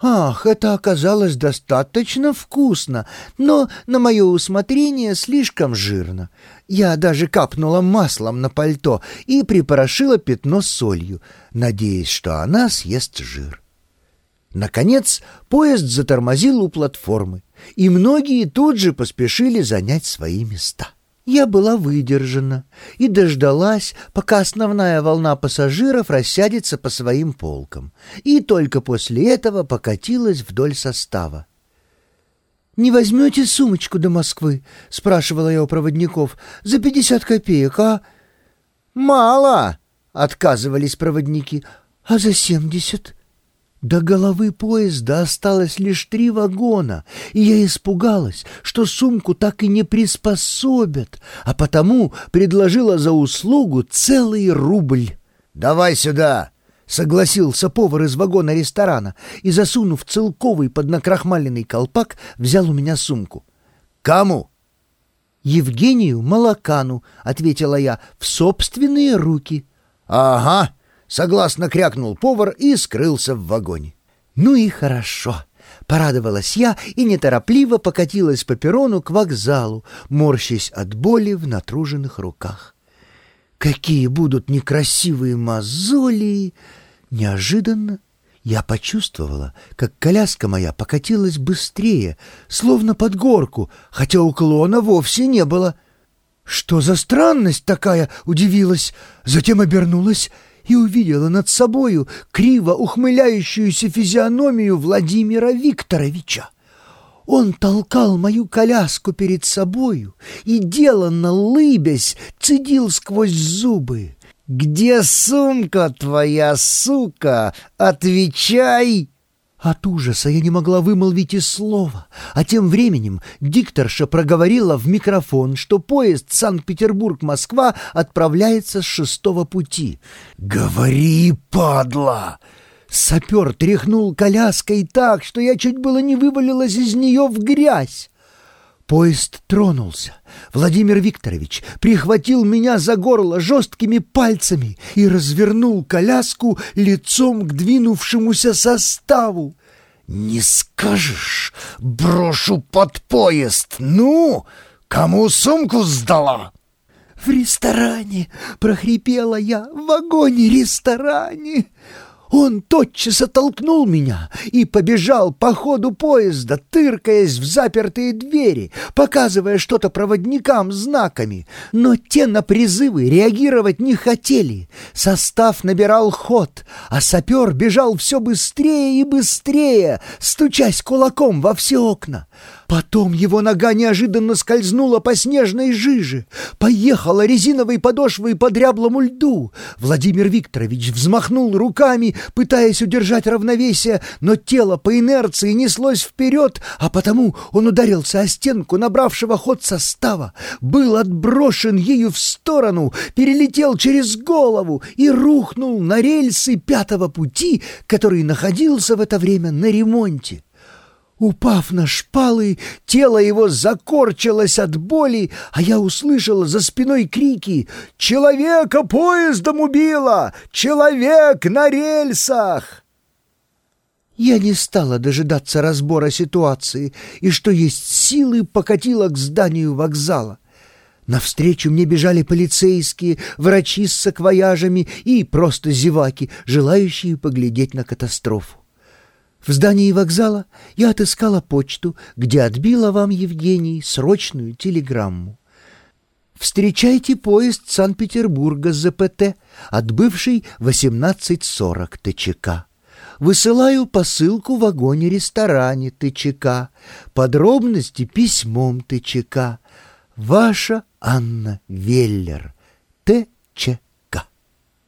Ах, это оказалось достаточно вкусно, но на мое усмотрение слишком жирно. Я даже капнула маслом на пальто и припорошила пятно солью, надеясь, что она съест жир. Наконец поезд затормозил у платформы, и многие тут же поспешили занять свои места. Я была выдержана и дождалась, пока основная волна пассажиров рассядется по своим полкам, и только после этого покатилась вдоль состава. «Не возьмете сумочку до Москвы?» — спрашивала я у проводников. «За пятьдесят копеек, а?» «Мало!» — отказывались проводники. «А за семьдесят?» До головы поезда осталось лишь три вагона, и я испугалась, что сумку так и не приспособят, а потому предложила за услугу целый рубль. «Давай сюда!» — согласился повар из вагона ресторана и, засунув целковый под накрахмаленный колпак, взял у меня сумку. «Кому?» «Евгению Молокану», — ответила я, — «в собственные руки». «Ага», Согласно крякнул повар и скрылся в вагоне. «Ну и хорошо!» Порадовалась я и неторопливо покатилась по перрону к вокзалу, морщась от боли в натруженных руках. Какие будут некрасивые мозоли! Неожиданно я почувствовала, как коляска моя покатилась быстрее, словно под горку, хотя уклона вовсе не было. Что за странность такая, удивилась, затем обернулась — и увидела над собою криво ухмыляющуюся физиономию Владимира Викторовича. Он толкал мою коляску перед собою и, деланно лыбясь, цедил сквозь зубы. «Где сумка твоя, сука? Отвечай!» От ужаса я не могла вымолвить и слова, а тем временем дикторша проговорила в микрофон, что поезд Санкт-Петербург-Москва отправляется с шестого пути. «Говори, падла!» Сапер тряхнул коляской так, что я чуть было не вывалилась из нее в грязь. Поезд тронулся. Владимир Викторович прихватил меня за горло жесткими пальцами и развернул коляску лицом к двинувшемуся составу. «Не скажешь, брошу под поезд! Ну, кому сумку сдала?» «В ресторане!» — прохрипела я. «В вагоне-ресторане!» Он тотчас оттолкнул меня и побежал по ходу поезда, тыркаясь в запертые двери, показывая что-то проводникам знаками. Но те на призывы реагировать не хотели. Состав набирал ход, а сапер бежал все быстрее и быстрее, стучась кулаком во все окна. Потом его нога неожиданно скользнула по снежной жиже, поехала резиновой подошвой по дряблому льду. Владимир Викторович взмахнул руками, пытаясь удержать равновесие, но тело по инерции неслось вперед, а потому он ударился о стенку набравшего ход состава, был отброшен ею в сторону, перелетел через голову и рухнул на рельсы пятого пути, который находился в это время на ремонте. Упав на шпалы, тело его закорчилось от боли, а я услышала за спиной крики «Человека поездом убило! Человек на рельсах!» Я не стала дожидаться разбора ситуации и, что есть силы, покатила к зданию вокзала. Навстречу мне бежали полицейские, врачи с саквояжами и просто зеваки, желающие поглядеть на катастрофу. В здании вокзала я отыскала почту, где отбила вам, Евгений, срочную телеграмму. Встречайте поезд Санкт-Петербурга ЗПТ, отбывший 18.40 ТЧК. Высылаю посылку в вагоне-ресторане ТЧК. Подробности письмом ТЧК. Ваша Анна Веллер. ТЧК.